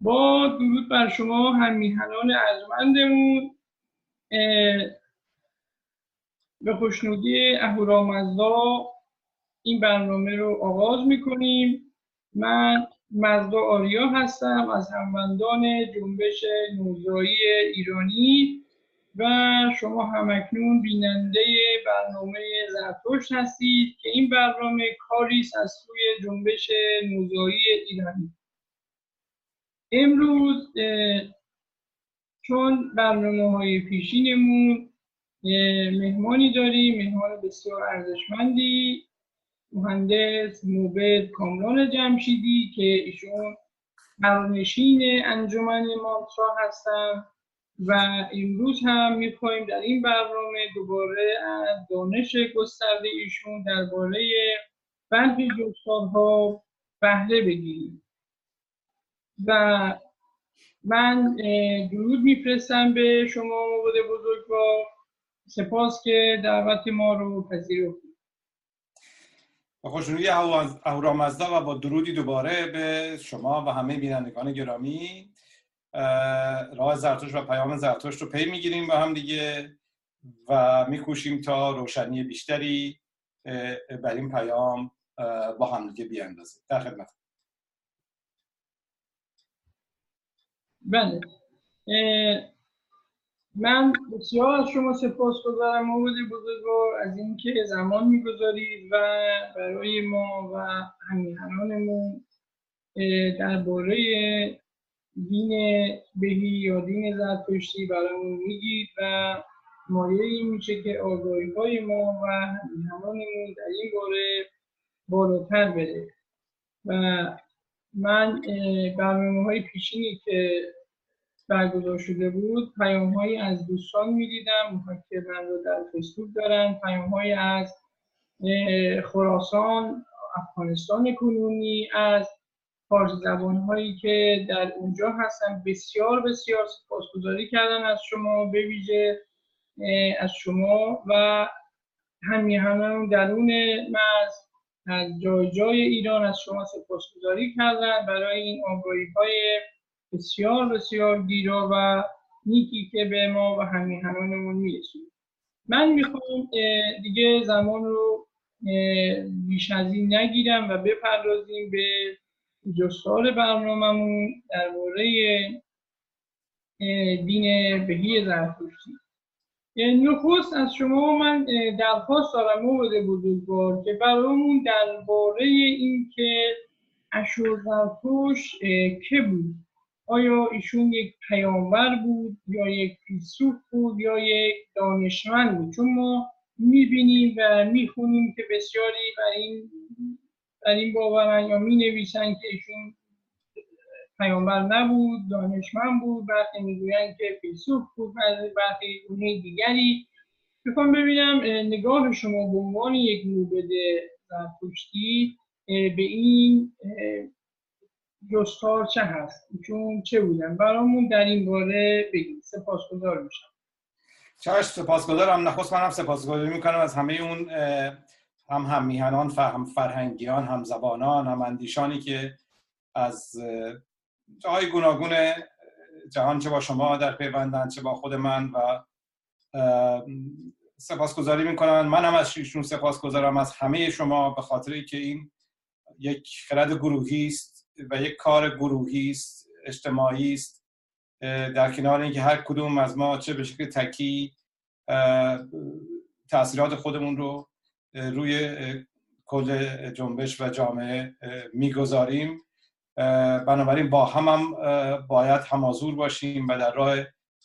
با درود بر شما هم میهنان ارجمندمون به خوشنودی اهورامزدا این برنامه رو آغاز می‌کنیم. من مزدا آریا هستم از هموندان جنبش نوزایی ایرانی و شما همکنون بیننده برنامه زرتشت هستید که این برنامه کاری از سوی جنبش نوزایی ایرانی. امروز چون برنامه های پیشینمون مهمانی داریم مهمان بسیار ارزشمندی مهندس موبد کامران جمشیدی که ایشون برنشین انجمن مانترا هستن و امروز هم می‌خواهیم در این برنامه دوباره از دانش گسترده ایشون درباره برخی جستارها بهره بگیریم. و من درود میفرستم به شما مبود بزرگوار سپاس که دعوت ما رو پذیرفتید با خوشنودی اهورامزدا و با درودی دوباره به شما و همه بینندگان گرامی. راه زرتوش و پیام زرتوش رو پی می‌گیریم با هم دیگه و میکوشیم تا روشنی بیشتری بر این پیام با هم دیگه بیاندازیم. در خدمت بله. من بسیار از شما سپاس گذارم مورد بزرگوار از اینکه زمان می‌گذارید و برای ما و همیهنانمون درباره دین بهی یا دین زرتشتی برامون میگید و مایه این میشه که آگاهی های ما و همیهنانمون در این باره بالاتر بره. و من برنامه های پیشینی که برگزار شده بود. پیام های از دوستان می‌دیدم که من رو در فیسبوک دارن پیام های از خراسان افغانستان کنونی از فارسی زبان هایی که در اونجا هستن. بسیار بسیار سپاسگزاری کردن از شما به ویژه از شما و همیهنان درون مرز از جای جای ایران از شما سپاسگزاری کردن. برای این آگاهی های بسیار بسیار گیرا و نیکی که به ما و همیهنانمون می‌رسید من می‌خوام دیگه زمان رو بیش از این نگیرم و بپردازیم به جستار برنامهمون درباره دین بهی زرتشتی. نخست از شما من درخواست دارم مورد بزرگوار که برامون درباره اینکه اشور زرتوش که بود. آیا ایشون یک پیامبر بود یا یک فیلسوف بود یا یک دانشمند بود؟ چون ما می‌بینیم و می‌خونیم که بسیاری بر این در این باورن یا می نویسن که ایشون پیامبر نبود دانشمند بود برخی می‌گویند که فیلسوف بود برخی اونه دیگری. می‌خوام ببینم نگاه شما به عنوان یک موبد زرتشتی به این جستار چه هست؟ چون چه بودن؟ برامون در این باره بگید. سپاسگزار میشم. چشم سپاسگزارم. نخست منم سپاسگزاری می‌کنم. از همه اون هم هم میهنان هم فرهنگیان هم زبانان هم اندیشانی که از جاهای گوناگون جهان چه با شما در پیوندن چه با خود من و سپاسگزاری می‌کنن من هم از ایشون سپاسگزارم. از همه شما به خاطر که این یک خرد گروهی است. و یک کار گروهی است اجتماعی است در کنار اینکه هر کدوم از ما چه به شکل تکی تاثیرات خودمون رو روی کل جنبش و جامعه می‌گذاریم. بنابراین با هم, هم باید همازور باشیم و در راه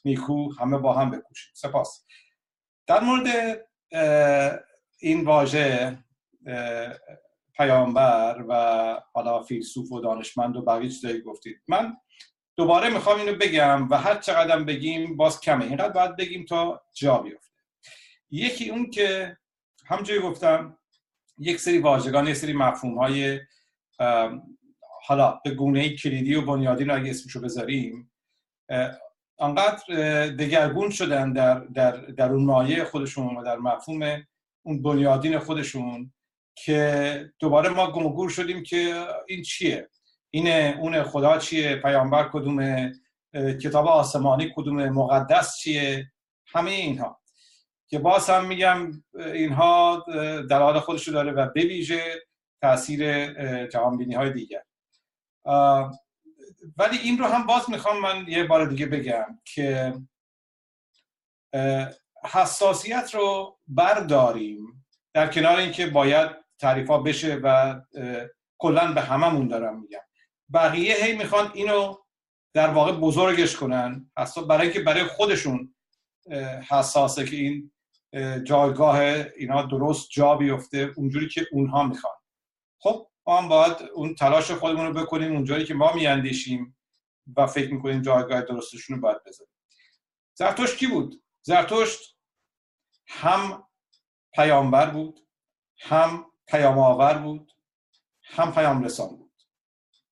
نیکو همه با هم بکوشیم. سپاس. در مورد این واژه پیامبر و حالا فیلسوف و دانشمند و بقیه چیزایی گفتید. من دوباره می‌خوام اینو بگم و هر چقدر بگیم باز کمه. اینقدر باید بگیم تا جا بیفته. یکی اون که همجوری گفتم یک سری واژگان یک سری مفهوم های حالا به گونه کلیدی و بنیادین اگه اسمشو بذاریم انقدر دگرگون شدن در, در, در اون مایه خودشون و در مفهوم اون بنیادین خودشون که دوباره ما گمگور شدیم که این چیه؟ اینه اون خدا چیه؟ پیامبر کدومه کتاب آسمانی کدومه مقدس چیه؟ همه اینها. که باز هم میگم اینها دلال خودش رو داره و بویژه تاثیر جهانبینی های دیگر. ولی این رو هم باز می‌خوام من یه بار دیگه بگم که حساسیت رو برداریم در کنار اینکه باید تعریفا بشه و کلا به هممون دارم میگم. بقیه هی می‌خوان اینو در واقع بزرگش کنن. برای اینکه برای خودشون حساسه که این جایگاه اینا درست جا بیفته اونجوری که اونها می‌خوان. خب ما هم باید اون تلاش خودمون رو بکنیم اونجایی که ما میاندیشیم و فکر می‌کنیم جایگاه درستشون رو باید بذاریم. زرتشت کی بود؟ زرتشت هم پیامبر بود هم پیام آور بود هم پیام رسان بود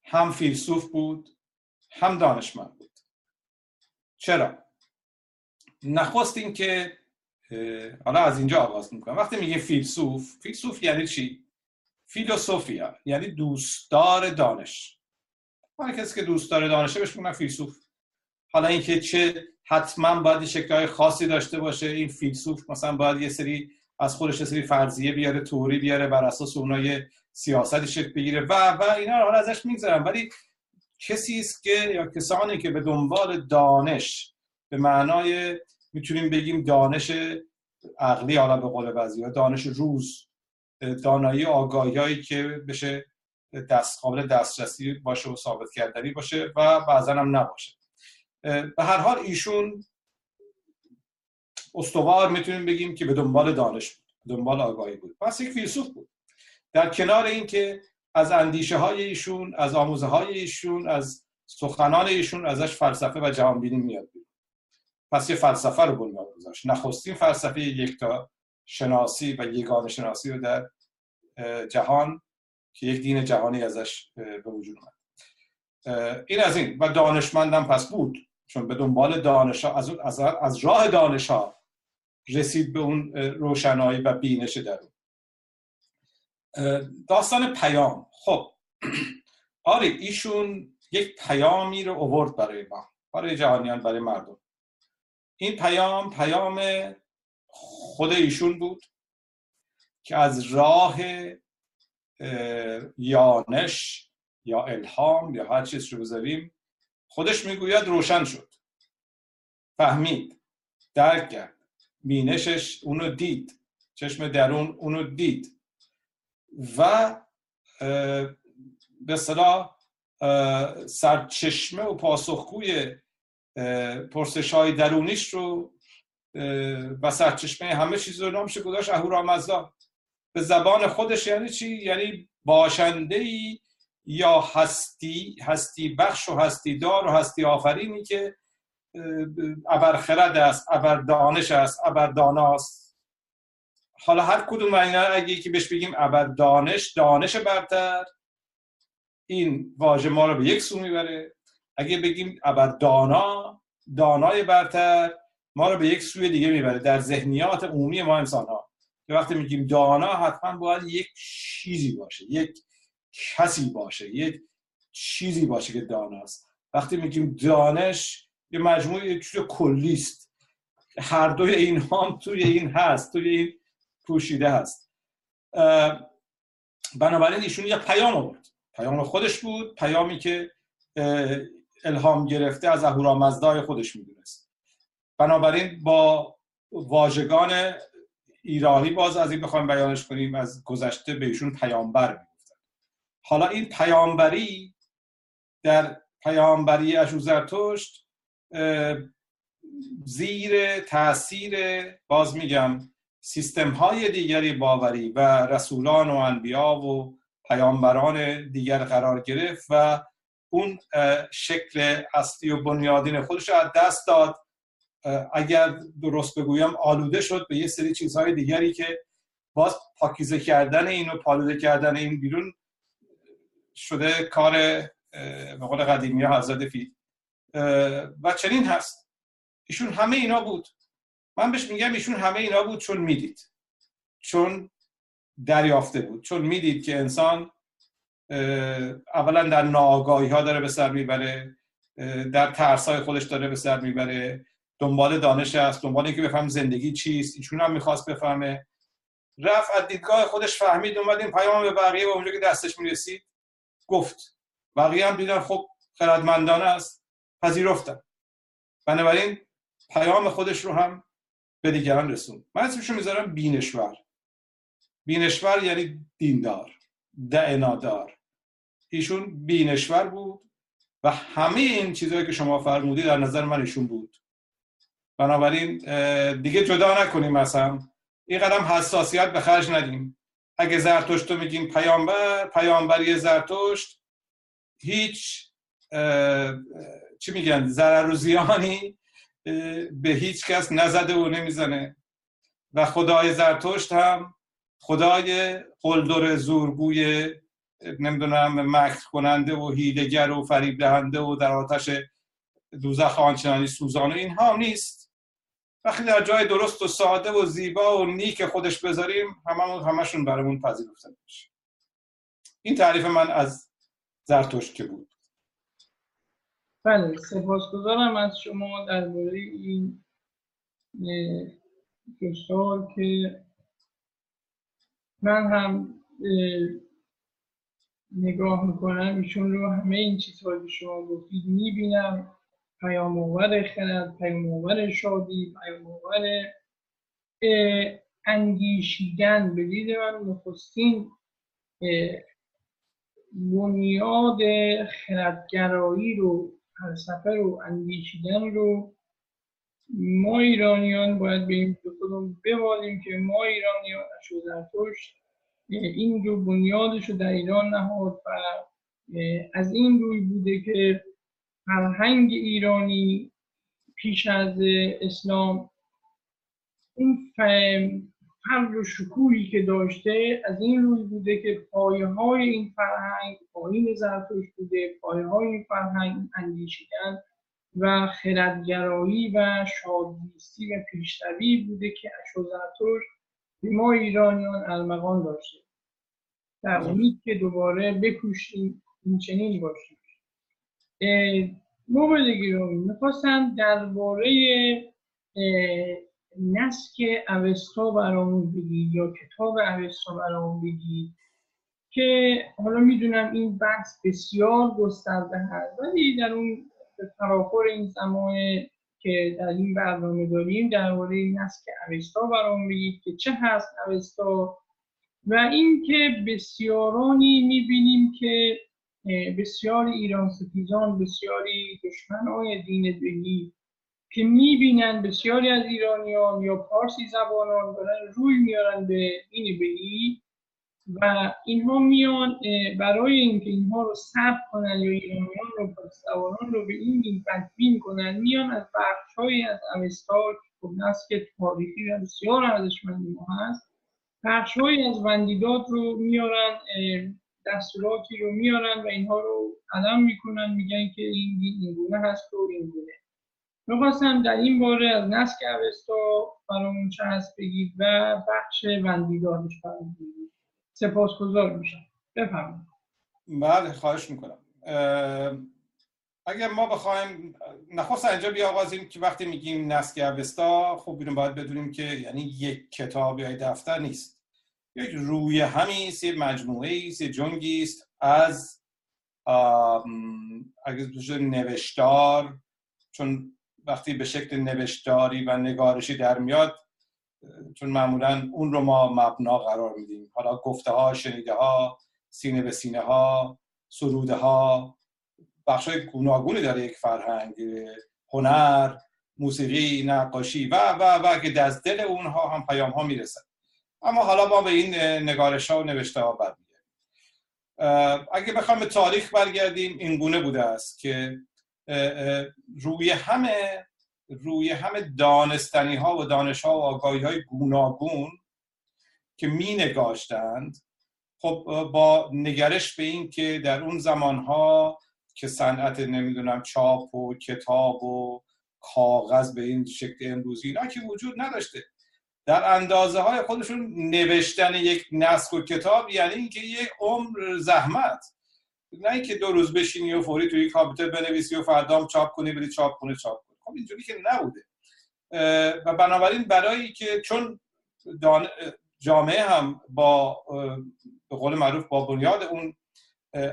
هم فیلسوف بود هم دانشمند بود چرا؟ نخواست این که حالا از اینجا آغاز می‌کنم وقتی میگه فیلسوف فیلسوف یعنی چی؟ فیلوسوفیا یعنی دوستدار دانش هر کسی که دوستدار دانشه بهش میگن فیلسوف حالا اینکه چه حتما باید شکلهای خاصی داشته باشه این فیلسوف مثلا باید یه سری از خودش سری فرضیه بیاره توری بیاره بر اساس اونای سیاستی شکل بگیره. و و اینا رو حالا ازش میگذرم. ولی کسی است که یا کسانی که به دنبال دانش به معنای می‌تونیم بگیم دانش عقلی حالا به قول بعضی دانش روز دانایی آگاهی که بشه دست قابل دسترسی باشه و ثابت کردنی باشه و بعضا هم نباشه. به هر حال ایشون استوار می‌تونیم بگیم که به دنبال دانش بود دنبال آگاهی بود. پس یک فیلسوف بود. در کنار اینکه از اندیشه های ایشون از آموزه های ایشون از سخنان ایشون ازش فلسفه و جهانبینی میاد پس یه فلسفه رو بنیاد گذاشت. نخستین فلسفه یکتا شناسی و یگان شناسی رو در جهان که یک دین جهانی ازش به وجود اومد. این از این. و دانشمندم پس بود چون به دنبال دانش از, از, از راه دانش ها رسید به اون روشنایی و بینش در داستان پیام. خب آره ایشون یک پیامی رو اوورد برای ما برای جهانیان برای مردم. این پیام پیام خود ایشون بود که از راه یانش یا الهام یا هر چیز رو بذاریم خودش می‌گوید روشن شد. فهمید درک کرد. بینشش اونو دید. چشم درون اونو دید. و به صلاح سرچشمه و پاسخگوی پرسش های درونیش رو و سرچشمه همه چیز رو نامش گذاشت اهورامزدا به زبان خودش یعنی چی؟ یعنی باشنده ای یا هستی هستی بخش و هستی دار و هستی آفرینی که ابر خرد است ابر دانش است ابر داناست حالا هر کدوم اینا اگه که بهش بگیم ابر دانش دانش برتر. این واژه ما رو به یک سو می‌بره. اگه بگیم ابر دانا دانای برتر ما رو به یک سوی دیگه می‌بره. در ذهنیات عمومی ما انسان ها که وقتی میگیم دانا حتما باید یک چیزی باشه یک کسی باشه یک چیزی باشه که داناست. وقتی میگیم دانش یه مجموعه چیز کلی است هر دوی این هم توی این هست توی این پوشیده هست. بنابراین ایشون یه پیام آورد. پیام خودش بود پیامی که الهام گرفته از اهورامزدای خودش می‌دونست. بنابراین با واژگان ایرانی باز از این بخوایم بیانش کنیم از گذشته به ایشون پیامبر می‌گفتن. حالا این پیامبری در پیامبری اشوزرتشت زیر تاثیر باز میگم سیستم های دیگری باوری و رسولان و انبیا و پیامبران دیگر قرار گرفت و اون شکل اصلی و بنیادین خودش رو از دست داد. اگر درست بگویم آلوده شد به یه سری چیزهای دیگری که باز پاکیزه کردن این و پالوده کردن این بیرون شده کار به قول قدیمی حضرت و چنین هست. ایشون همه اینا بود. من بهش میگم ایشون همه اینا بود چون می‌دید. چون دریافته بود. چون می‌دید که انسان اولا در ناآگاهی ها داره به سر می‌بره در ترس های خودش داره به سر می‌بره. دنبال دانش است دنبال اینکه بفهم زندگی چیست ایشون هم می‌خواست بفهمه. رفت از دیدگاه خودش فهمید اومد این پیام به بقیه و اونجا که دستش می‌رسید گفت. بقیه هم دیدن خب خردمندانه است. پذیرفتن. بنابراین پیام خودش رو هم به دیگران رسون من اسمشو می‌ذارم بینشور. بینشور یعنی دیندار دعنادار. ایشون بینشور بود و همه این چیزهایی که شما فرمودی در نظر من ایشون بود. بنابراین دیگه جدا نکنیم مثلا این قدم حساسیت به خرج ندیم. اگه زرتشت رو میگیم پیامبر پیامبری زرتشت هیچ چی میگن؟ ضرر و زیانی به هیچ کس نزده و نمی‌زنه. و خدای زرتشت هم خدای قلدر زورگوی نمی‌دونم مکر کننده و هیلگر و فریب دهنده و در آتش دوزخ آنچنانی سوزان و اینها نیست. وقتی در جای درست و ساده و زیبا و نیک خودش بذاریم هممون همشون برامون پذیرفته میشه. این تعریف من از زرتشت که بود. بله سپاسگزارم از شما درباره این دو که من هم نگاه می‌کنم ایشون رو همه این چیزها که شما گفتید می‌بینم. پیام آور خرد پیام آور شادی پیام آور اندیشیدن. به دید من نخستین بنیاد خردگرایی رو فلسفه رو اندیشیدن رو ما ایرانیان باید به خودمون بمالیم که ما ایرانیان زرتشت این رو بنیادش رو در ایران نهاد و از این روی بوده که فرهنگ ایرانی پیش از اسلام این فرد و شکوهی که داشته از این روی بوده که پایه های این فرهنگ پایین زرتشت بوده پایه های این فرهنگ اندیشیدن و خردگرایی و شادیستی و پیشروی بوده که اشوزرتوش به ما ایرانیان ارمغان داشته. در امید که دوباره بکوشیم این چنین باشیم موبایل گیرومی می‌خواستم درباره نسک اوستا برامون بگید یا کتاب اوستا برامون بگید که حالا می‌دونم این بحث بسیار گسترده هست ولی در اون تراخور این زمان که در این برنامه داریم درباره نسک اوستا برام بگید که چه هست اوستا و اینکه بسیارانی می‌بینیم که بسیاری ایران ستیزان بسیاری دشمنان دین بهی که می‌بینن بسیاری از ایرانیان یا پارسی زبانان دارن روی میارن به دین بهی و اینها میان برای اینکه اینها رو ثبت کنن یا ایرانیان رو پرستواران رو به این دین تدبین کنن میان از بخشهایی از اوستا که خب نسک تاریخی و بسیار ارزشمند ما هست بخشهایی از وندیداد رو میارن دستوراتی رو میارن و اینها رو علم می‌کنن میگن که این این گونه هست و این گونه می‌خواستم در این باره از نسک اوستا برامون هست بگید و بخش وندیدادش برامون بگید. سپاسگزار میشم. بفرمایید. بله خواهش می‌کنم. اگر ما بخوایم نخواست اینجا بیاغازیم که وقتی میگیم نسک اوستا خب اینو باید بدونیم که یعنی یک کتاب یا دفتر نیست. یک روی همی یک مجموعه است یک جنگی است. از اگر نوشتار چون وقتی به شکل نوشتاری و نگارشی در میاد چون معمولا اون رو ما مبنا قرار میدیم. حالا گفته ها شنیده ها سینه به سینه ها سروده ها بخش های گوناگونی داره یک فرهنگ هنر موسیقی نقاشی و و و که از دل اونها هم پیام ها می‌رسن اما حالا ما به این نگارش ها و نوشته ها برمیگردیم اگه بخوام به تاریخ برگردیم این گونه بوده است که روی همه روی همه دانستنی ها و دانش ها و آگاهی های گوناگون که می نگاشتند خب با نگرش به این که در اون زمان ها که صنعت نمی‌دونم چاپ و کتاب و کاغذ به این شکل امروزی اینا که وجود نداشته در اندازه های خودشون نوشتن یک نسک و کتاب یعنی اینکه یک عمر زحمت. نه اینکه دو روز بشینی و فوری توی کامپیوتر بنویسی و فردام چاپ کنی بری چاپ کنی چاپ کنی. خب اینجوری که نبوده. و بنابراین برای که چون جامعه هم با به قول معروف با بنیاد اون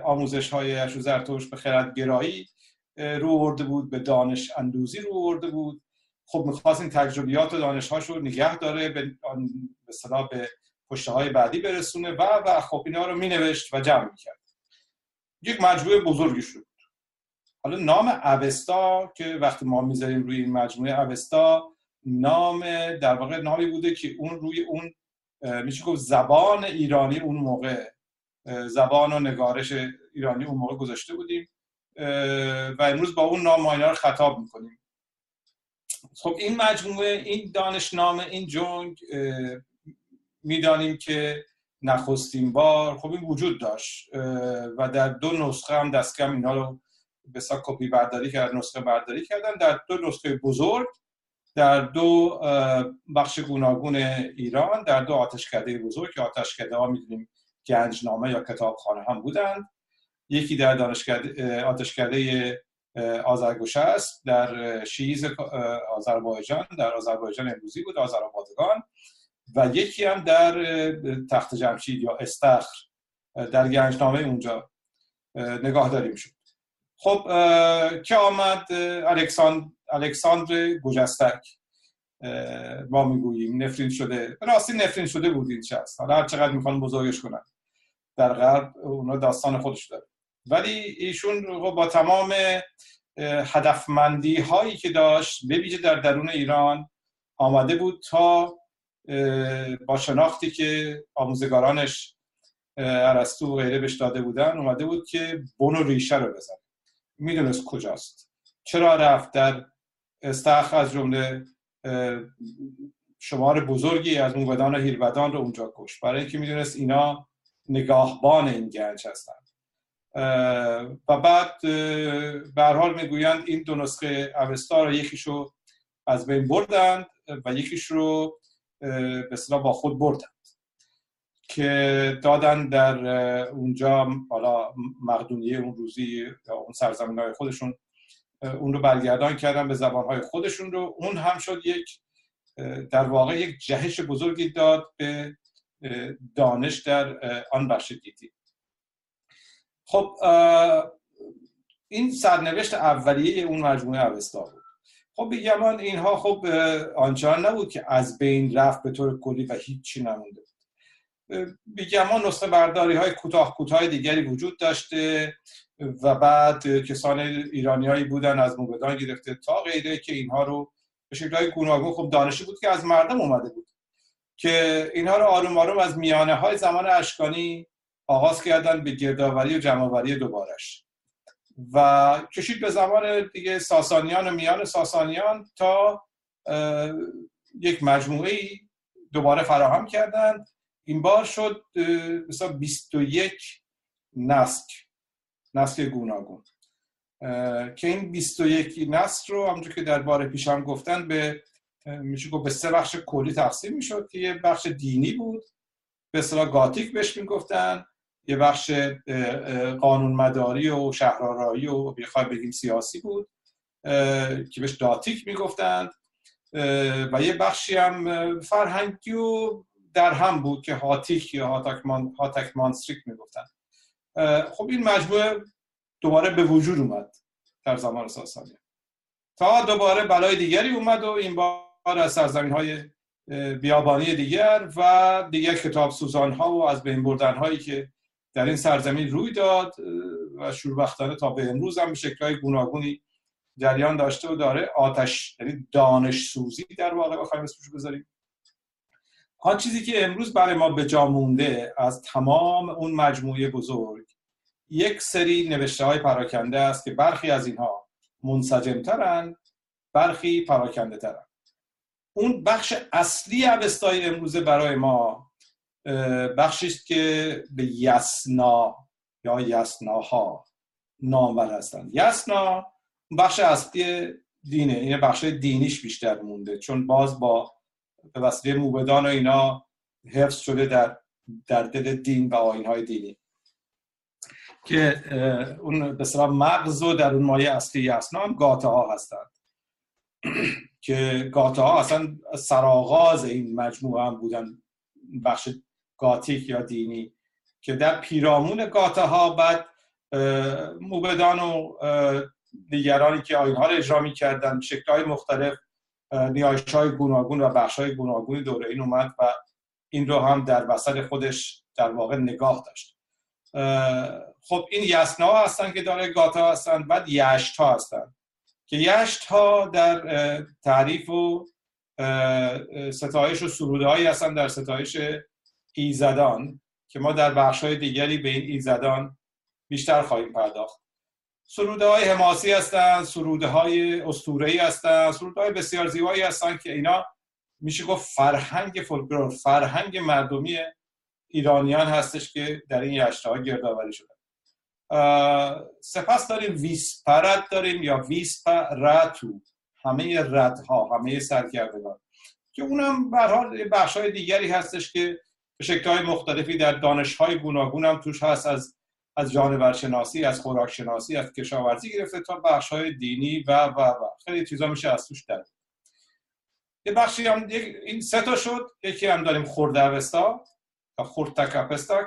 آموزش های اشو زرتوش به خردگرایی رو ورده بود به دانش اندوزی رو ورده بود. خب می‌خواست این تجربیات و دانش رو نگه داره به به, به پشته های بعدی برسونه و و خب اینا رو مینوشت و جمع می‌کرد. یک مجموعه بزرگی شد. حالا نام اوستا که وقتی ما می‌ذاریم روی این مجموعه اوستا نام در واقع نامی بوده که اون روی اون میشه گفت زبان ایرانی اون موقع زبان و نگارش ایرانی اون موقع گذاشته بودیم و امروز با اون نام ما اینا رو خطاب می‌کنیم. خب این مجموعه این دانشنامه این جنگ می‌دانیم که نخستین بار خب این وجود داشت و در دو نسخه هم دست کم اینا رو به کپی برداری کرد نسخه برداری کردن. در دو نسخه بزرگ در دو بخش گوناگون ایران در دو آتشکده بزرگ که آتشکده ها می‌دونیم گنجنامه یا کتابخانه هم بودند. یکی در دانشکده آتشکده آذرگوشه است. در شیز آذربایجان در آذربایجان امروزی بود آذربایجان. و یکی هم در تخت جمشید یا استخر در گنجنامه اونجا نگاهداری می‌شد خب که آمد الکساندر الکساندر گوجستک ما می‌گوییم نفرین شده. راستی نفرین شده بود این شخص. حالا هر چقدر می‌خوان بزرگش کنن. در غرب اونا داستان خودش داره. ولی ایشون با تمام هدفمندی هایی که داشت به ویژه در درون ایران آمده بود تا با شناختی که آموزگارانش ارسطو و غیره بهش داده بودن اومده بود که بن و ریشه رو بزنه. می‌دونست کجاست. چرا رفت در استخ از جمله شمار بزرگی از موبدان و هیربدان رو اونجا کش برای اینکه می‌دونست اینا نگاهبان این گنج هستند و بعد به حال می‌گویند این دو نسخه اوستا رو یکیشو از بین بردند و یکیش رو به با خود بردند که دادن در اونجا حالا مقدونیه اون روزی اون سرزمین های خودشون اون رو برگردان کردن به زبانهای خودشون رو. اون هم شد یک در واقع یک جهش بزرگی داد به دانش در آن بخش دیدی خب این سرنوشت اولیه اون مجموعه اوستا خب بیگمان اینها خب آنچنان نبود که از بین رفت به طور کلی و هیچی نمونده بیگمان نسخه برداری های کوتاه کوتاه دیگری وجود داشته و بعد کسان ایرانیایی بودن از موبدان گرفته تا غیره که اینها رو به شکلهای گوناگون خب دانشی بود که از مردم اومده بود که اینها رو آروم آروم از میانه های زمان اشکانی آغاز کردن به گردآوری و جمعآوری دوبارش و کشید به زمان دیگه ساسانیان و میان ساسانیان تا یک مجموعه دوباره فراهم کردند. این بار شد مثلا 21 نسک نسک گوناگون. که این 21 نسل رو همونجور که در بار پیش هم گفتن به میشه گفت به سه بخش کلی تقسیم می‌شد که یه بخش دینی بود. به اصطلاح گاتیک بهش می‌گفتن. یه بخش قانون مداری و شهرآرایی و بخوای بگیم سیاسی بود که بهش داتیک می‌گفتند. و یه بخشی هم فرهنگی و در هم بود که هاتیک یا هاتک, هاتک مانستریک می‌گفتن خب این مجموعه دوباره به وجود اومد در زمان ساسانی. تا دوباره بلای دیگری اومد و این بار از سرزمین های بیابانی دیگر و دیگر کتاب سوزان ها و از بین بردن هایی که در این سرزمین روی داد و شوربختانه تا به امروز هم شکلهای گوناگونی جریان داشته و داره. آتش یعنی دانش سوزی در واقع بخوایم اسمش بذاریم. آن چیزی که امروز برای ما به جا مونده از تمام اون مجموعه بزرگ یک سری نوشته های پراکنده است که برخی از اینها منسجمترن برخی پراکنده ترن اون بخش اصلی اوستای امروزه برای ما بخشی است که به یسنا یا یسناها نامور هستند. یسنا بخش اصلی دینه این بخش دینیش بیشتر مونده چون باز با به وسیله موبدان و اینا حفظ شده در در دل دین و آین های دینی. که اون به مغز و در اون مایه اصلی یسنا هم گاته ها هستند. که گاته ها اصلا سرآغاز این مجموعه هم بودن بخش گاتیک یا دینی که در پیرامون گاته ها بعد موبدان و دیگرانی که آین ها رو اجرا می کردن شکل مختلف نیایش های گوناگون و بخش های گوناگونی دوره این اومد و این رو هم در وسط خودش در واقع نگاه داشت. خب این یسنا هستن که داره گاتا هستن بعد یشت ها هستن. که یشت ها در تعریف و ستایش و سروده هایی هستن در ستایش ایزدان که ما در بخش های دیگری به این ایزدان بیشتر خواهیم پرداخت. سروده های حماسی هستن سروده های استورهی هستن سروده های بسیار زیبایی هستن که اینا میشه گفت فرهنگ فولکلور فرهنگ مردمی ایرانیان هستش که در این یشته ها گردآوری شده. سپس داریم ویسپرت داریم یا ویسپرتو همه ردها همه سرکردگان که اونم به حال بخش های دیگری هستش که به شکل های مختلفی در دانش های گوناگون هم توش هست از از جانورشناسی از خوراکشناسی از کشاورزی گرفته تا بخش های دینی و و و. خیلی چیزا میشه از توش در یه بخشی هم این سه تا شد. یکی هم داریم خوردوستا یا خورتکپستک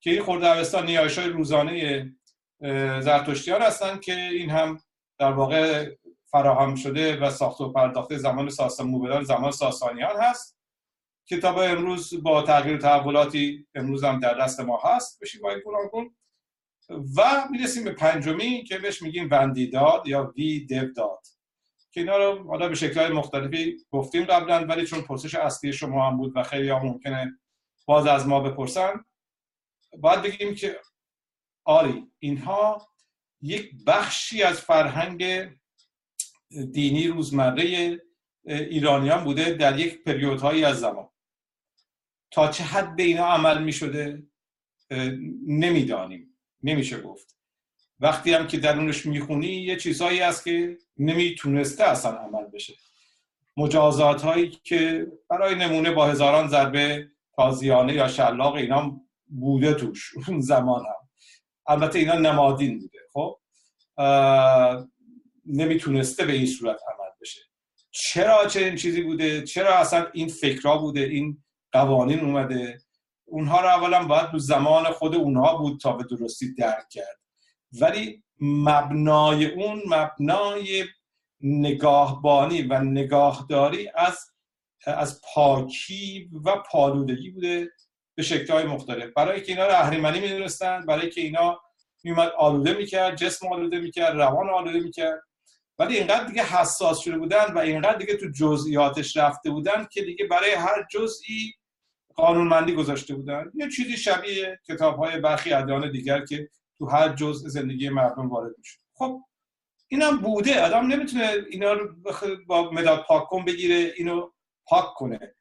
که این خوردوستا نیایش های روزانه زرتشتیان هستن که این هم در واقع فراهم شده و ساخت و پرداخته زمان ساسان موبدان زمان ساسانیان هست. کتاب امروز با تغییر تحولاتی امروز هم در دست ما هست بشیم باید کن. و می‌رسیم به پنجمی که بهش میگیم وندیداد یا وی داد که اینا رو حالا به شکلهای مختلفی گفتیم قبلا ولی چون پرسش اصلی شما هم بود و خیلی ها ممکنه باز از ما بپرسن باید بگیم که آری اینها یک بخشی از فرهنگ دینی روزمره ایرانیان بوده در یک پریودهایی از زمان. تا چه حد به اینا عمل می شده نمی‌دانیم. نمیشه گفت. وقتی هم که درونش می‌خونی یه چیزهایی هست که نمی‌تونسته اصلا عمل بشه. مجازات هایی که برای نمونه با هزاران ضربه تازیانه یا شلاق اینا بوده توش. اون زمان هم. البته اینا نمادین بوده خب؟ نمی‌تونسته به این صورت عمل بشه. چرا این چیزی بوده؟ چرا اصلا این فکرها بوده؟ این قوانین اومده. اونها رو اولا باید تو زمان خود اونها بود تا به درستی درک کرد. ولی مبنای اون مبنای نگاهبانی و نگاهداری از از پاکی و پالودگی بوده به شکلهای مختلف. برای که اینا رو اهریمنی می‌دونستن برای که اینا میومد آلوده می‌کرد جسم آلوده می‌کرد روان آلوده می‌کرد. ولی اینقدر دیگه حساس شده بودن و اینقدر دیگه تو جزئیاتش رفته بودن که دیگه برای هر جزئی قانونمندی گذاشته بودن. یه چیزی شبیه کتاب های برخی ادیان دیگر که تو هر جزء زندگی مردم وارد میشه خب اینم بوده. آدم نمی‌تونه اینا رو با مداد پاک کن بگیره اینو پاک کنه.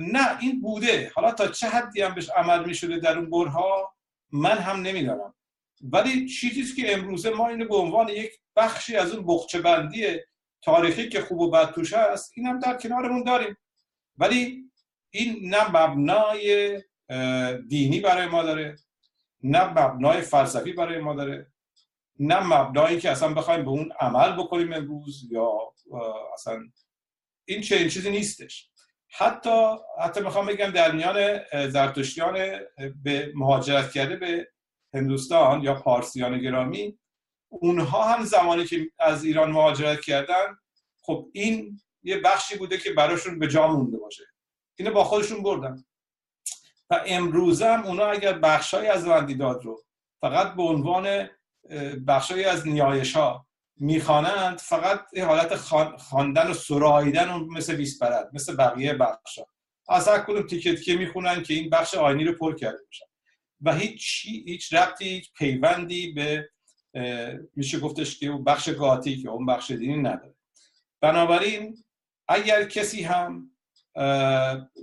نه این بوده. حالا تا چه حدی هم بهش عمل می‌شده در اون برها من هم نمی‌دانم. ولی چیزی که امروزه ما اینو به عنوان یک بخشی از اون بخچه بندی تاریخی که خوب و بد توش هست این هم در کنارمون داریم. ولی این نه مبنای دینی برای ما داره نه مبنای فلسفی برای ما داره نه مبنایی که اصلا بخوایم به اون عمل بکنیم امروز یا اصلا این چنین چیزی نیستش. حتی حتی می‌خوام بگم در میان زرتشتیان به مهاجرت کرده به هندوستان یا پارسیان گرامی اونها هم زمانی که از ایران مهاجرت کردن خب این یه بخشی بوده که براشون به جا مونده باشه. اینو با خودشون بردن. و امروزه هم اونا اگر بخشایی از وندیداد رو فقط به عنوان بخشایی از نیایش ها می‌خوانند فقط حالت خواندن و سراییدن مثل ویسپرد مثل بقیه بخش ها از هر کدوم تیکه تیکه می‌خونن که این بخش آینی رو پر کرده باشن و هیچ هیچ ربطی هیچ پیوندی به میشه گفتش که بخش گاتی که اون بخش دینی نداره. بنابراین اگر کسی هم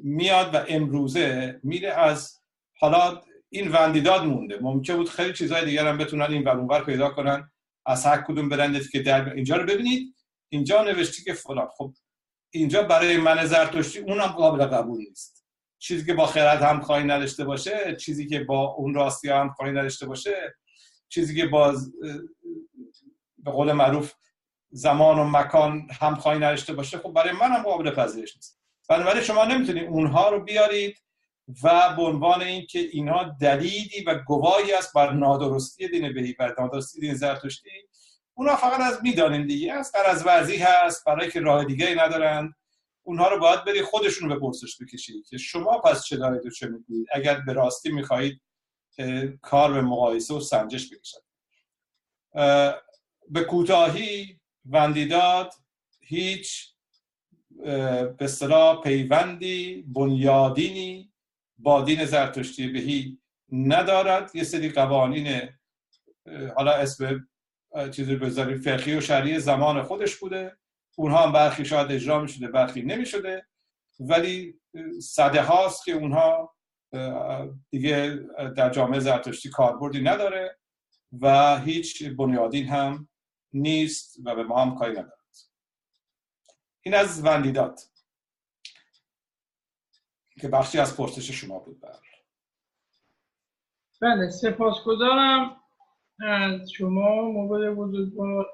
میاد و امروزه میره از حالا این وندیداد مونده. ممکن بود خیلی چیزهای دیگر هم بتونن این ورونور پیدا کنن. از هر کدوم برندت که در اینجا رو ببینید. اینجا نوشتی که فلان. خب اینجا برای من زرتشتی اونم قابل قبول نیست. چیزی که با خیرت هم خواهی نداشته باشه چیزی که با اون راستی هم خواهی نداشته باشه چیزی که باز به قول معروف زمان و مکان همخواهی نداشته باشه خب برای من هم قابل پذیرش نیست. بنابراین شما نمی‌تونید اونها رو بیارید و به عنوان اینکه اینها دلیلی و گواهی است بر نادرستی دین بهی بر نادرستی دین زرتشتی اونها فقط از می‌دانیم دیگه. از از ورزی هست برای که راه دیگه ندارن. اونها رو باید بری خودشون به پرسش بکشید که شما پس چه دارید و چه می‌گویید اگر به راستی می‌خواهید کار به مقایسه و سنجش بکشد. به کوتاهی وندیداد هیچ به اصطلاح پیوندی بنیادینی با دین زرتشتی بهی ندارد. یه سری قوانین حالا اسم چیزی بذاری فقهی و شرعی زمان خودش بوده. اونها هم برخی شاید اجرا می شده برخی نمی شده ولی صده هاست که اونها دیگه در جامعه زرتشتی کاربردی نداره و هیچ بنیادین هم نیست و به ما هم کاری ندارد این از وندیدات که بخشی از پرسش شما بود بر بله سپاسگزارم از شما موبایل بزرگوار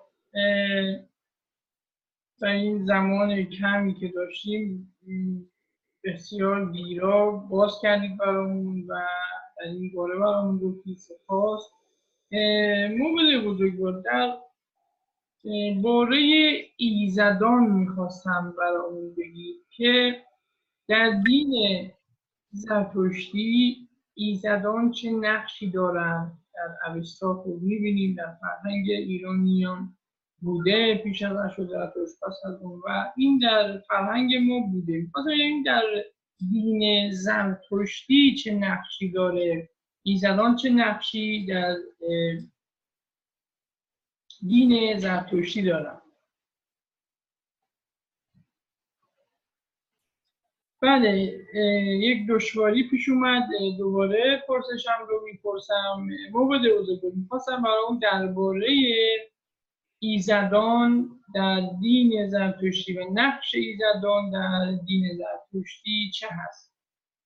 و این زمان کمی که داشتیم بسیار گیرا باز کردید برامون و در این باره برامون گفتید سپاس. موبایل بزرگوار در باره ایزدان می‌خواستم برامون بگید که در دین زرتشتی ایزدان چه نقشی دارن؟ در اوستا خوب می‌بینیم در فرهنگ ایرانیان بوده پیش از اشو زرتشت پس از اون و این در فرهنگ ما بوده. مثلا این در دین زرتشتی چه نقشی داره؟ ایزدان چه نقشی در دین زرتشتی دارن بله یک دشواری پیش اومد دوباره پرسشم رو می‌پرسم. موبد بزرگ می‌خواستم برای اون درباره ایزدان در دین زرتشتی و نقش ایزدان در دین زرتشتی چه هست.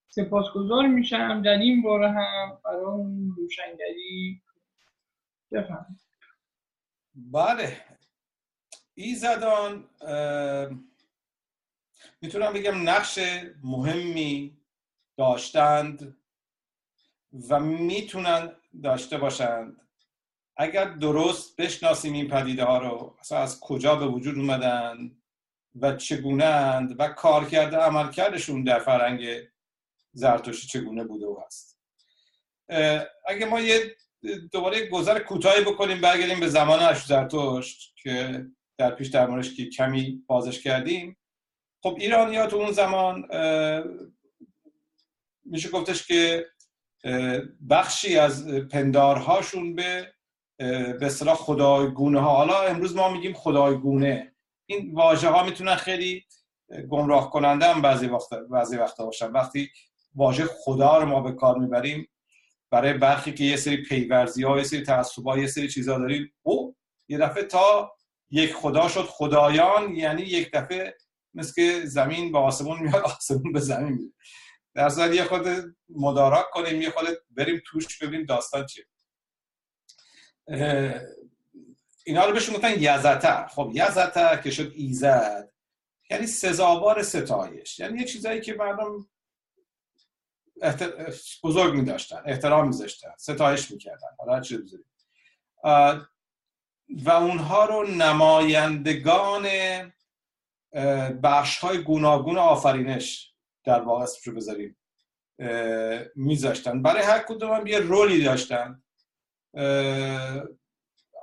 سپاسگزار میشم. در این باره هم برای اون روشنگری بفهم بله. ایزدان می‌تونم بگم نقش مهمی داشتند و می‌تونن داشته باشند. اگر درست بشناسیم این پدیده ها رو از کجا به وجود اومدن و چگونند و کارکرد عملکردشون در فرهنگ زرتشتی چگونه بوده و هست اگه ما یه دوباره گذر کوتاهی بکنیم برگردیم به زمان اش زرتشت که در پیش در موردش که کمی بازش کردیم. خب ایرانی تو اون زمان میشه گفتش که بخشی از پندارهاشون به به اصطلاح خدایگونه ها حالا امروز ما میگیم خدایگونه. این واژه ها می‌تونن خیلی گمراه کننده هم بعضی وقت بعضی وقتا باشن. وقتی واژه خدا رو ما به کار می‌بریم برای برخی که یه سری پیورزی ها یه سری تعصب یه سری چیزا داریم. او یه دفعه تا یک خدا شد خدایان یعنی یک دفعه مثل که زمین به آسمون میاد آسمون به زمین میاد در صورت یه خود مدارک کنیم یه خود بریم توش ببینیم داستان چیه. اینا رو بهشون گفتن یزته. خب یزته که شد ایزد. یعنی سزاوار ستایش. یعنی یه چیزایی که مردم بزرگ می داشتن احترام میذاشتن ستایش می‌کردن حالا چه و اونها رو نمایندگان بخش های گوناگون آفرینش در واقع اسمشو بذاریم میذاشتن. برای هر کدوم هم یه رولی داشتن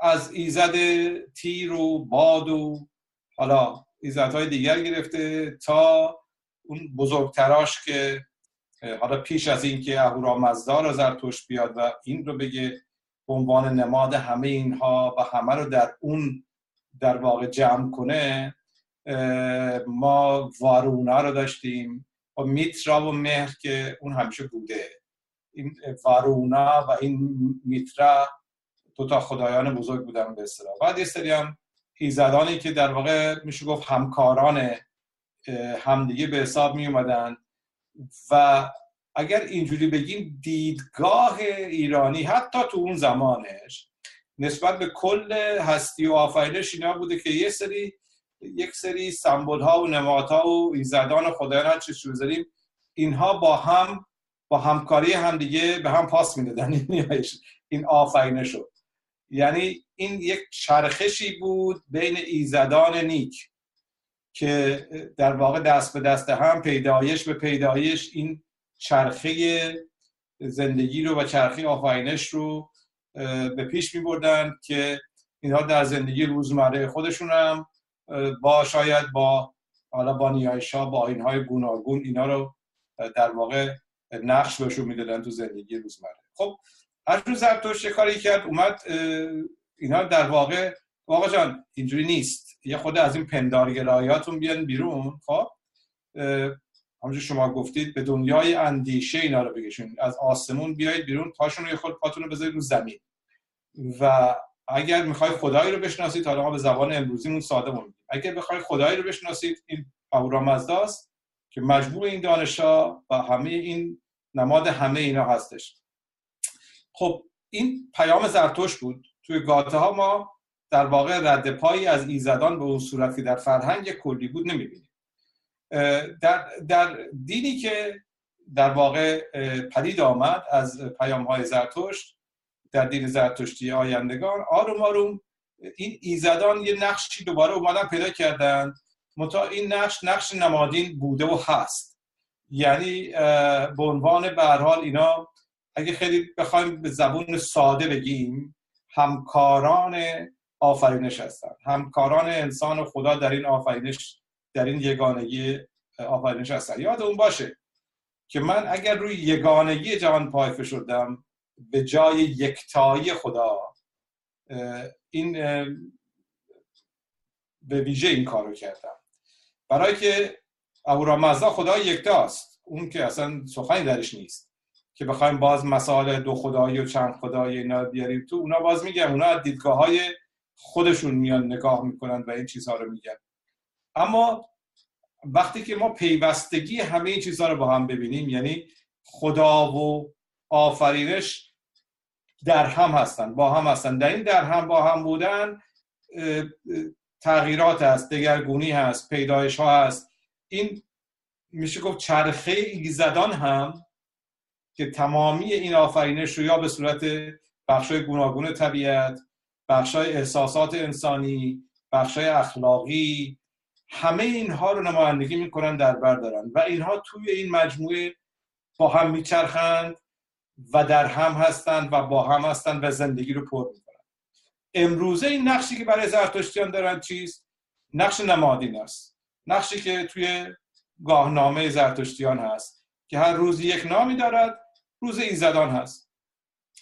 از ایزد تیر و باد و حالا ایزدهای دیگر گرفته تا اون بزرگتراش که حالا پیش از این که اهورامزدا رو زرتوش بیاد و این رو بگه به عنوان نماد همه اینها و همه رو در اون در واقع جمع کنه ما وارونا رو داشتیم و میترا و مهر که اون همیشه بوده. این وارونا و این میترا دو تا خدایان بزرگ بودن به اصطلاح. بعد یه سری هم ایزدانی که در واقع میشه گفت همکاران همدیگه به حساب می اومدن و اگر اینجوری بگیم دیدگاه ایرانی حتی تو اون زمانش نسبت به کل هستی و آفرینش اینا بوده که یه سری یک سری سمبول ها و نمات ها و ایزدان خدایان هر چیز بذاریم اینها با هم با همکاری همدیگه به هم پاس می‌دادن. این آفرینه شد یعنی این یک چرخشی بود بین ایزدان نیک. که در واقع دست به دست هم پیدایش به پیدایش این چرخه زندگی رو و چرخه آفرینش رو به پیش می بردن که اینها در زندگی روزمره خودشون هم با شاید با حالا با نیایشا با آینهای گوناگون اینا رو در واقع نقش بهشون می‌دادن تو زندگی روزمره. خب هر روز زرتشت کاری کرد اومد اینا در واقع آقا جان اینجوری نیست. یه خود از این پندارگرایاتون بیان بیرون خب؟ همونجور شما گفتید به دنیای اندیشه اینا رو بگشون از آسمون بیایید بیرون پاشون رو یه خود پاتون رو بذارید رو زمین. و اگر می‌خوای خدایی رو بشناسید حالا ما به زبان امروزیمون ساده مون اگر بخوای خدایی رو بشناسید این اهورامزداست که مجموع این دانشا و همه این نماد همه اینا هستش. خب این پیام زرتوش بود. توی گاته ها ما در واقع رد پایی از ایزدان به اون صورت که در فرهنگ کلی بود نمی‌بینیم. در, در دینی که در واقع پدید آمد از پیام های زرتشت در دین زرتشتی آیندگان آروم آروم این ایزدان یه نقشی دوباره اومدن پیدا کردن متا این نقش نقش نمادین بوده و هست. یعنی به عنوان به حال اینا اگه خیلی بخوایم به زبون ساده بگیم همکاران آفرینش هستن. همکاران انسان و خدا در این آفرینش در این یگانگی آفرینش هستن. یاد اون باشه که من اگر روی یگانگی جهان پای شدم به جای یکتایی خدا این به ویژه این کارو کردم. برای که اهورامزدا خدا یکتاست. اون که اصلا سخنی درش نیست. که بخوایم باز مسائل دو خدایی و چند خدایی اینا بیاریم تو اونا باز میگم اونا از دیدگاه های خودشون میان نگاه می‌کنن و این چیزها رو میگن. اما وقتی که ما پیوستگی همه این چیزها رو با هم ببینیم یعنی خدا و آفرینش در هم هستن با هم هستن. در این در هم با هم بودن تغییرات هست دگرگونی هست پیدایش ها هست. این میشه گفت چرخه ایزدان هم که تمامی این آفرینش رو یا به صورت بخشای گوناگون طبیعت بخشای احساسات انسانی بخشای اخلاقی همه اینها رو نمایندگی می‌کنن در بر دارن و اینها توی این مجموعه با هم میچرخند و در هم هستند و با هم هستند و زندگی رو پر می‌کنن. امروزه این نقشی که برای زرتشتیان دارن چیست؟ نقش نمادین است. نقشی که توی گاهنامه زرتشتیان هست که هر روز یک نامی دارد روز ایزدان هست.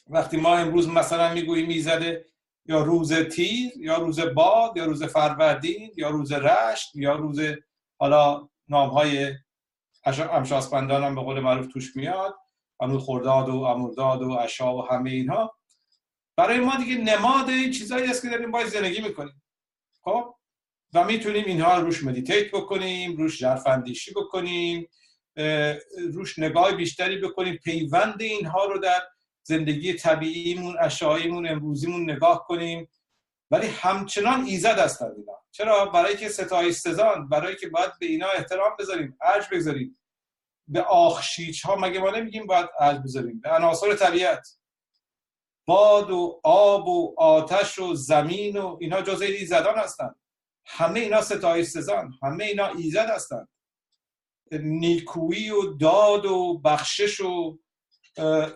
وقتی ما امروز مثلا می‌گوییم ایزده یا روز تیر یا روز باد یا روز فروردین یا روز رشت یا روز حالا نام های امشاسپندان هم به قول معروف توش میاد امور خورداد و امورداد و اشا و همه اینها. برای ما دیگه نماد این چیزایی است که داریم باید زندگی می‌کنیم. خب؟ و می‌تونیم اینها روش مدیتیت بکنیم روش جرفندیشی بکنیم روش نگاه بیشتری بکنیم پیوند اینها رو در زندگی طبیعیمون اشعاییمون امروزیمون نگاه کنیم. ولی همچنان ایزد هستند اینا چرا؟ برای که ستای سزان برای که باید به اینا احترام بذاریم ارج بذاریم به آخشیچ ها مگه ما نمیگیم باید ارج بذاریم؟ به عناصر طبیعت. باد و آب و آتش و زمین و اینا جزء ایزدان هستند. همه اینا ستای سزان همه اینا ایزد هستند. نیکویی و داد و بخشش و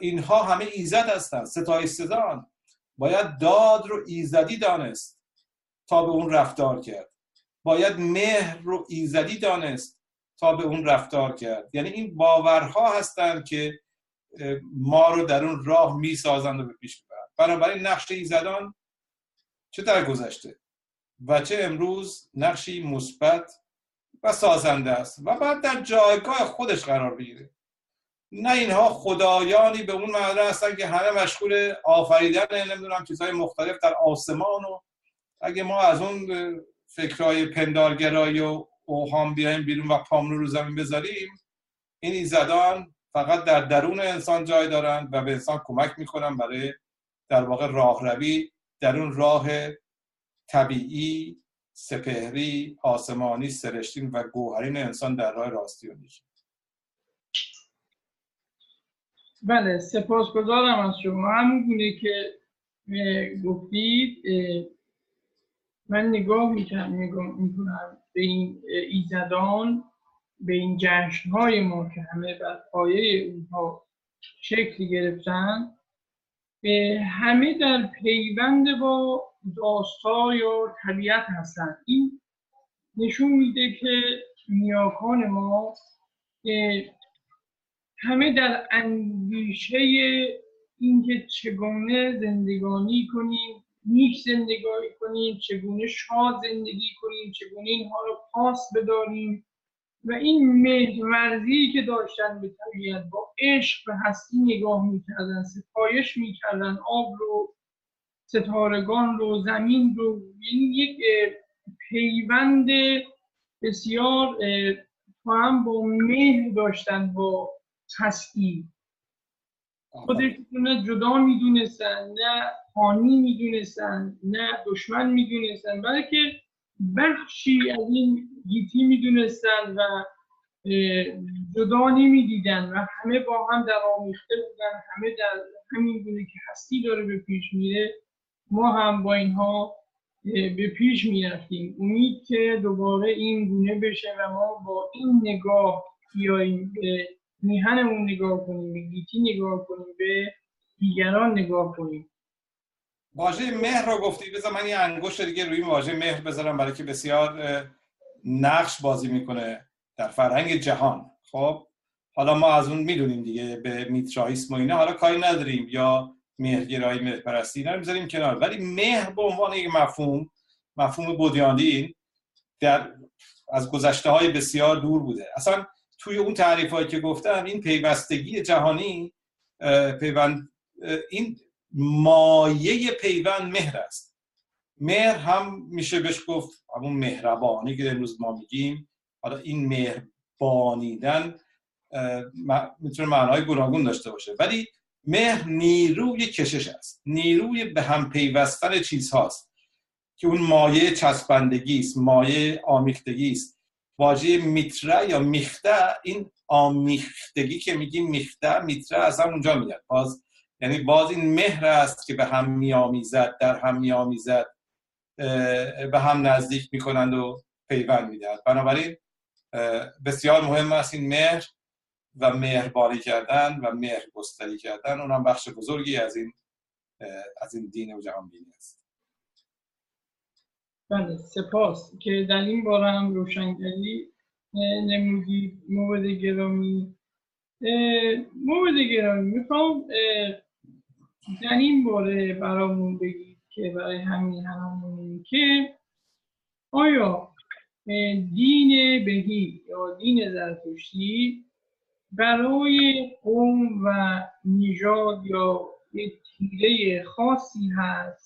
اینها همه ایزد هستند ستای سزان باید داد رو ایزدی دانست تا به اون رفتار کرد. باید مهر رو ایزدی دانست تا به اون رفتار کرد. یعنی این باورها هستند که ما رو در اون راه می‌سازند و به پیش می‌برند. بنابراین نقش ایزدان چه در گذشته؟ و چه امروز نقشی مثبت و سازنده است. و بعد در جایگاه خودش قرار بگیره. نه اینها خدایانی به اون معنی هستن که همه مشغول آفریدن نمی‌دونم چیزهای مختلف در آسمان و اگه ما از اون فکرهای پندارگرایی و اوهام بیایم بیرون و پامون رو زمین بذاریم این ایزدان فقط در درون انسان جای دارن و به انسان کمک می‌کنن برای در واقع راهروی در اون راه طبیعی سپهری آسمانی سرشتین و گوهرین انسان در راه راستی و نیکی. بله سپاسگزارم از شما. همون گونه که گفتید من نگاه می‌کنم نگاه می‌کنم به این ایزدان به این جشن های ما که همه بر پایه اونها شکل گرفتن. همه در پیوند با داستان یا طبیعت هستند این نشون میده که نیاکان ما همه در اندیشه اینکه چگونه زندگانی کنیم نیک زندگی کنیم چگونه شاد زندگی کنیم چگونه اینها رو پاس بداریم و این مهرورزی که داشتن به طبیعت با عشق به هستی نگاه می‌کردن ستایش می‌کردن آب رو ستارگان رو زمین رو. یعنی یک پیوند بسیار هم با مهر داشتن با هستی خودشون نه جدا می‌دونستن نه خانی می‌دونستن نه دشمن می‌دونستن بلکه بخشی از این گیتی می‌دونستن و جدا نمی‌دیدن و همه با هم در آمیخته بودن همه در همین گونه که هستی داره به پیش میره ما هم با اینها به پیش می‌رفتیم. امید که دوباره این گونه بشه و ما با این نگاه بیاییم به میهنمون نگاه کنیم به گیتی نگاه کنیم به دیگران نگاه کنیم. واژه مهر رو گفتی. بذار من یه انگشت دیگه روی واژه مهر بذارم برای که بسیار نقش بازی می‌کنه در فرهنگ جهان. خب حالا ما از اون می‌دونیم دیگه به میترایسم و اینا. حالا کاری نداریم. یا مهرگرایی مهرپرستی اینا می‌ذاریم کنار. ولی مهر به عنوان یک مفهوم مفهوم بودیاندین در از گذشته های بسیار دور بوده. اصلا توی اون تعریف هایی که گفتم این پیوستگی جهانی پیوند این مایه پیوند مهر است. مهر هم میشه بهش گفت همون مهربانی که امروز ما میگیم. حالا این مهربانیدن می‌تونه معنای گوناگون داشته باشه. ولی مهر نیروی کشش است. نیروی به هم پیوستن چیزهاست که اون مایه چسبندگی است مایه آمیختگی است. واژه میتره یا میخته این آمیختگی که میگیم میخته میتره از هم اونجا میاد. باز یعنی باز این مهر است که به هم میآمیزد در هم میآمیزد به هم نزدیک می‌کنند و پیوند می‌دهد. بنابراین بسیار مهم است این مهر و مهربانی کردن و مهر گستری کردن. اونم بخش بزرگی از این از این دین و جهان بینی است. بله سپاس. که در این باره هم روشنگری نمودی مورد گرامی. مورد گرامی. می‌خوام در این باره برامون بگید که برای همین همون که آیا دین بهی یا دین زرتشتی برای قوم و نژاد یا یک تیره خاصی هست؟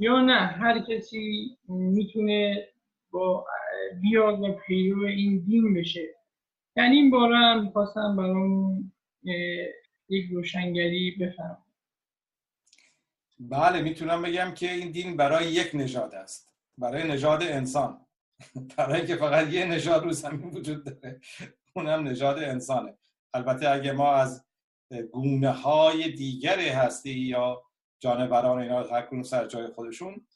یا نه هر کسی می‌تونه با بیاد و پیرو این دین بشه. یعنی این باره هم می‌خواستم برامون یک روشنگری بفرم بله می‌تونم بگم که این دین برای یک نژاد است. برای نژاد انسان. برای که فقط یه نژاد رو زمین وجود داره اونم نژاد انسانه. البته اگه ما از گونه های دیگر هستی یا جانوران اینا هر سر جای خودشون.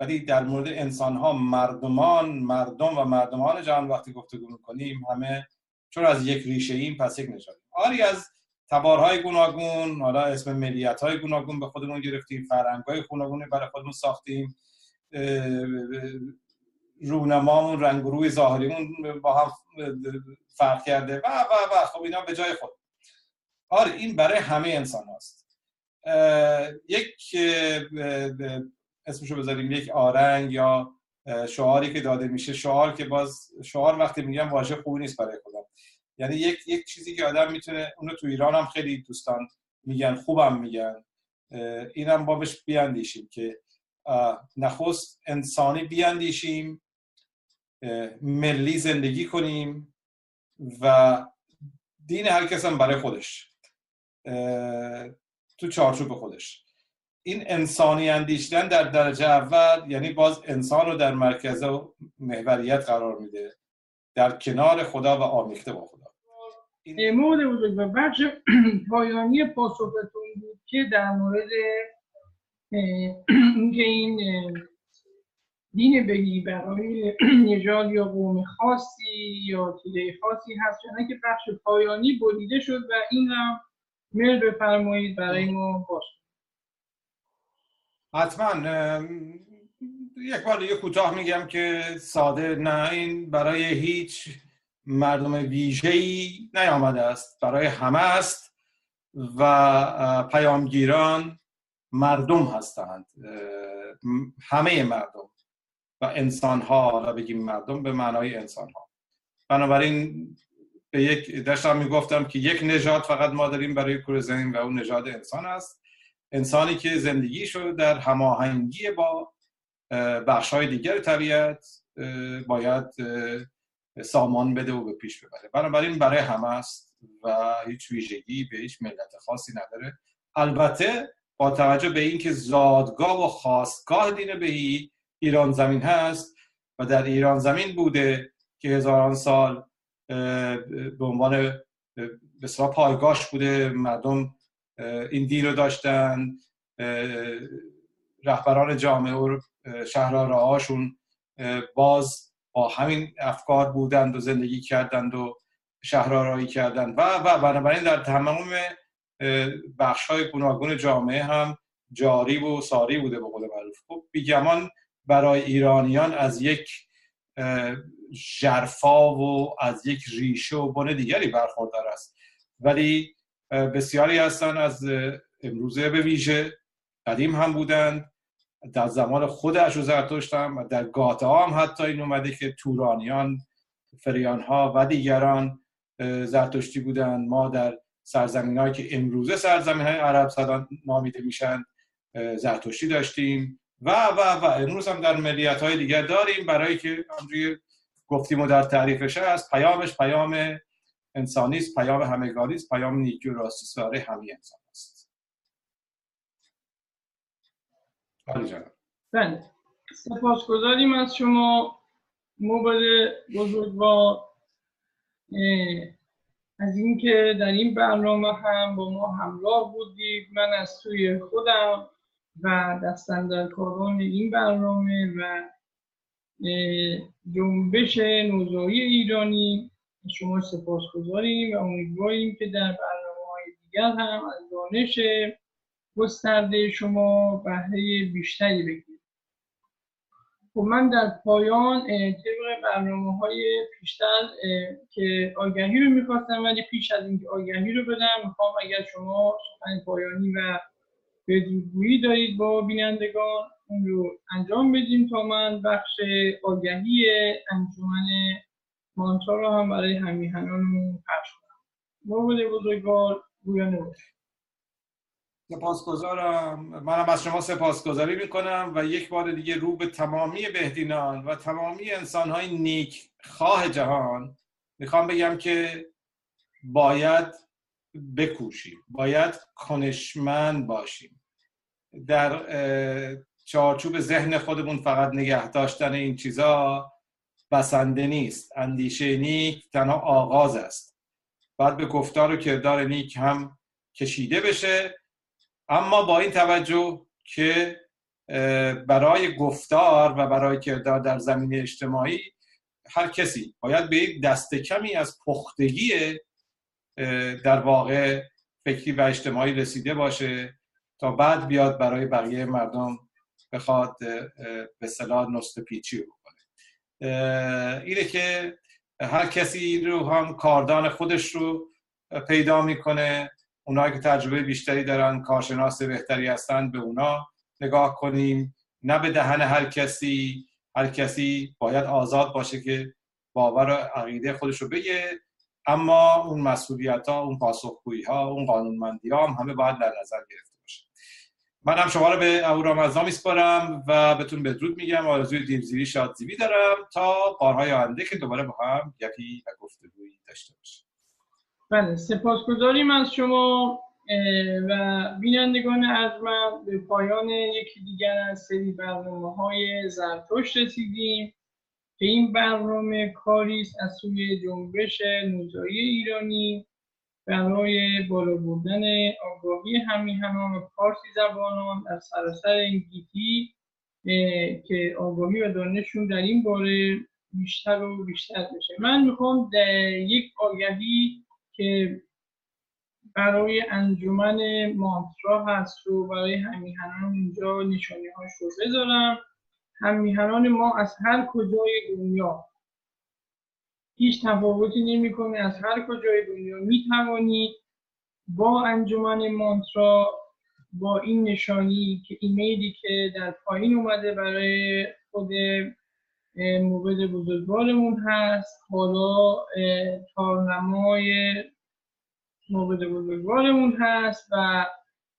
ولی در مورد انسان ها مردمان مردم و مردمان جهان وقتی گفتگو کنیم همه چون از یک ریشه ایم پس یک نژاد آری از تبارهای گوناگون حالا اسم ملیت های گوناگون به خودمون گرفتیم فرهنگ های گوناگون برای خودمون ساختیم. رونمامون رنگ و روی ظاهریمون با هم فرق کرده و و و. خب اینا به جای خود. آره این برای همه انسان هاست یک اسمشو بذاریم یک آرنگ یا شعاری که داده میشه. شعار که باز شعار وقتی میگم واژه خوبی نیست برای خودم. یعنی یک یک چیزی که آدم می‌تونه اونو تو ایران هم خیلی دوستان میگن خوبم میگن. اینم بابش بیاندیشیم که نخست انسانی بیاندیشیم ملی زندگی کنیم و دین هر کس هم برای خودش. تو چارچوب خودش. این انسانی اندیشیدن در درجه اول یعنی باز انسان رو در مرکز و محوریت قرار میده. در کنار خدا و آمیخته با خدا. مورد بزرگ و بخش پایانی پاسختون بود که در مورد اینکه این دین بهی برای نژاد یا قوم خاصی یا تیله خاصی هست چنانکه که بخش پایانی بریده شد و این هم میل بفرمایید برای ما باش حتما یک بار دیگه کوتاه میگم که ساده نه این برای هیچ مردم ویژه ای نیامده است. برای همه است و پیامگیران مردم هستند. همه مردم و انسان ها حالا بگیم مردم به معنای انسان ها بنابراین به یک داشتم می‌گفتم که یک نژاد فقط ما داریم برای کره زمین و اون نژاد انسان است. انسانی که زندگیشو در هماهنگی با بخش های دیگر طبیعت باید سامان بده و به پیش ببره. بنابراین برای همه است و هیچ ویژگی به هیچ ملت خاصی نداره. البته با توجه به اینکه زادگاه و خواستگاه دین بهی ایران زمین هست و در ایران زمین بوده که هزاران سال به عنوان بسیار پایگاش بوده. مردم این دین رو داشتن. رهبران جامعه و شهرارهاشون باز با همین افکار بودند و زندگی کردند و شهرآرایی کردند. و و بنابراین در تمام بخش های گوناگون جامعه هم جاری و ساری بوده به قول معروف. خب بیگمان برای ایرانیان از یک جرفا و از یک ریشه و بن دیگری برخوردار است. ولی بسیاری هستن از امروزه به ویژه قدیم هم بودند. در زمان خود و زرتشت هم در گاته هم حتی این اومده که تورانیان فریان ها و دیگران زرتشتی بودند. ما در سرزمین هایی که امروزه سرزمین های عرب صدا نامیده میشن زرتشتی داشتیم. و و و امروز هم در ملیت های دیگر داریم برای که همجوری گفتیم و در تعریفش هست پیامش پیام انسانی است پیام همگانی است پیام نیکی و راستی برای همه انسان است. بله. سپاسگزاریم از شما موبایل بزرگوار از اینکه در این برنامه هم با ما همراه بودید. من از سوی خودم و کاران این برنامه و جنبش نوزایی ایرانی. شما سپاس گذاریم و امیدواریم که در برنامه های دیگر هم از دانش گسترده شما بهره بیشتری بگیرید. خب من در پایان طبق برنامه های پیشتر که آگهی رو می‌خواستم ولی پیش از اینکه آگهی رو بدم می‌خوام اگر شما سخن پایانی و بدرودگویی دارید با بینندگان اون رو انجام بدیم تا من بخش آگهی انجمن مانتا رو هم برای همیهنانمون پخش کنم. موبل بزرگوار باشه سپاسگزارم. منم از شما سپاسگزاری می‌کنم و یک بار دیگه رو به تمامی بهدینان و تمامی انسانهای نیک خواه جهان می‌خوام بگم که باید بکوشیم باید کنشمند باشیم. در چارچوب ذهن خودمون فقط نگه داشتن این چیزا بسنده نیست. اندیشه نیک تنها آغاز است. باید به گفتار و کردار نیک هم کشیده بشه. اما با این توجه که برای گفتار و برای کردار در زمینه اجتماعی هر کسی باید به دست کمی از پختگی در واقع فکری و اجتماعی رسیده باشه. تا بعد بیاد برای بقیه مردم بخواد به صلاح نست پیچی بکنه. اینه که هر کسی رو هم کاردان خودش رو پیدا می‌کنه. اونایی که تجربه بیشتری دارن کارشناس بهتری هستن به اونا نگاه کنیم. نه به دهن هر کسی. هر کسی باید آزاد باشه که باور و عقیده خودش رو بگه. اما اون مسئولیت ها اون پاسخگویی ها اون قانونمندی ها هم همه باید در نظر باشه من هم شما رو به اهورامزدا میسپارم و بهتون بدرود میگم آرزوی دیرزیری شادزیبی دارم تا بارهای آینده که دوباره با هم گپی و گفتگویی داشته باشیم. بله سپاسگزاریم از شما و بینندگان ارجمند به پایان یکی دیگر از سری برنامه های زرتشت رسیدیم که این برنامه کاری است از سوی جنبش نوزایی ایرانی برای بالا بردن آگاهی همیهنان فارسی زبانان در سراسر این گیتی که آگاهی و دانششون در این باره بیشتر و بیشتر بشه. من می‌خوام یک آگهی که برای انجمن مانترا هست رو برای همیهنان اینجا نشانی هاش رو بذارم. همیهنان ما از هر کجای دنیا هیچ تفاوتی نمی‌کنه از هر کجای دنیا. می توانید با انجمن مانترا با این نشانی که ایمیلی که در پایین اومده برای خود موبد بزرگوارمون هست حالا تارنمای موبد بزرگوارمون هست و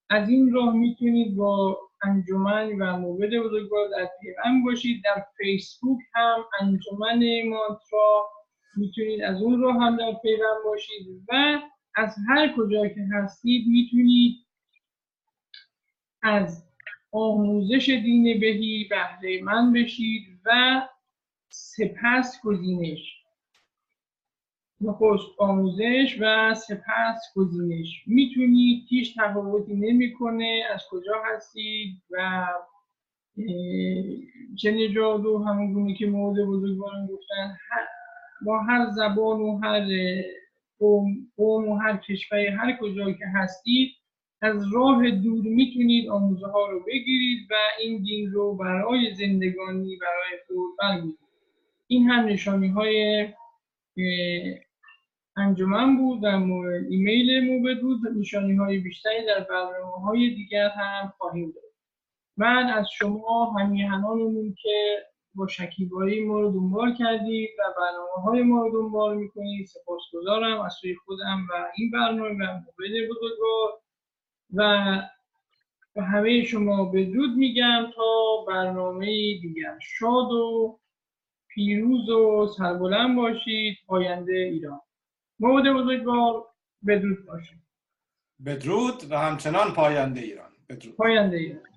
از این راه می‌تونید با انجمن و موبد بزرگوار در پیوند باشید. در فیسبوک هم انجمن مانترا می‌تونید از اون راه هم در پیوند باشید و از هر کجا که هستید می‌تونید از آموزش دین بهی بهره من بشید و سپس گزینش. نخست آموزش و سپس گزینش. می‌تونید هیچ تفاوتی نمی‌کنه از کجا هستید و چه نجاد و همون گونه که مورد بزرگواران گفتن با هر زبان و هر قوم و هر کشوری هر کجا که هستید از راه دور می‌تونید آموزه ها رو بگیرید و این دین رو برای زندگانی برای خود برگیرید این هم نشانی های انجمن بود و ایمیل موبد بود. نشانی های بیشتری در برنامه های دیگر هم خواهیم داد من از شما همیهنانمون که با شکیبایی ما رو دنبال کردید و برنامه های ما رو دنبال می‌کنید سپاسگزارم از سوی خودم و این برنامه و موبد بزرگوار و به همه شما بدرود میگم تا برنامه دیگر. شاد و پیروز و سربلند باشید. پاینده ایران. موعد بزرگوار بدرود باشید. بدرود و همچنان پاینده ایران. بدرود. پاینده ایران.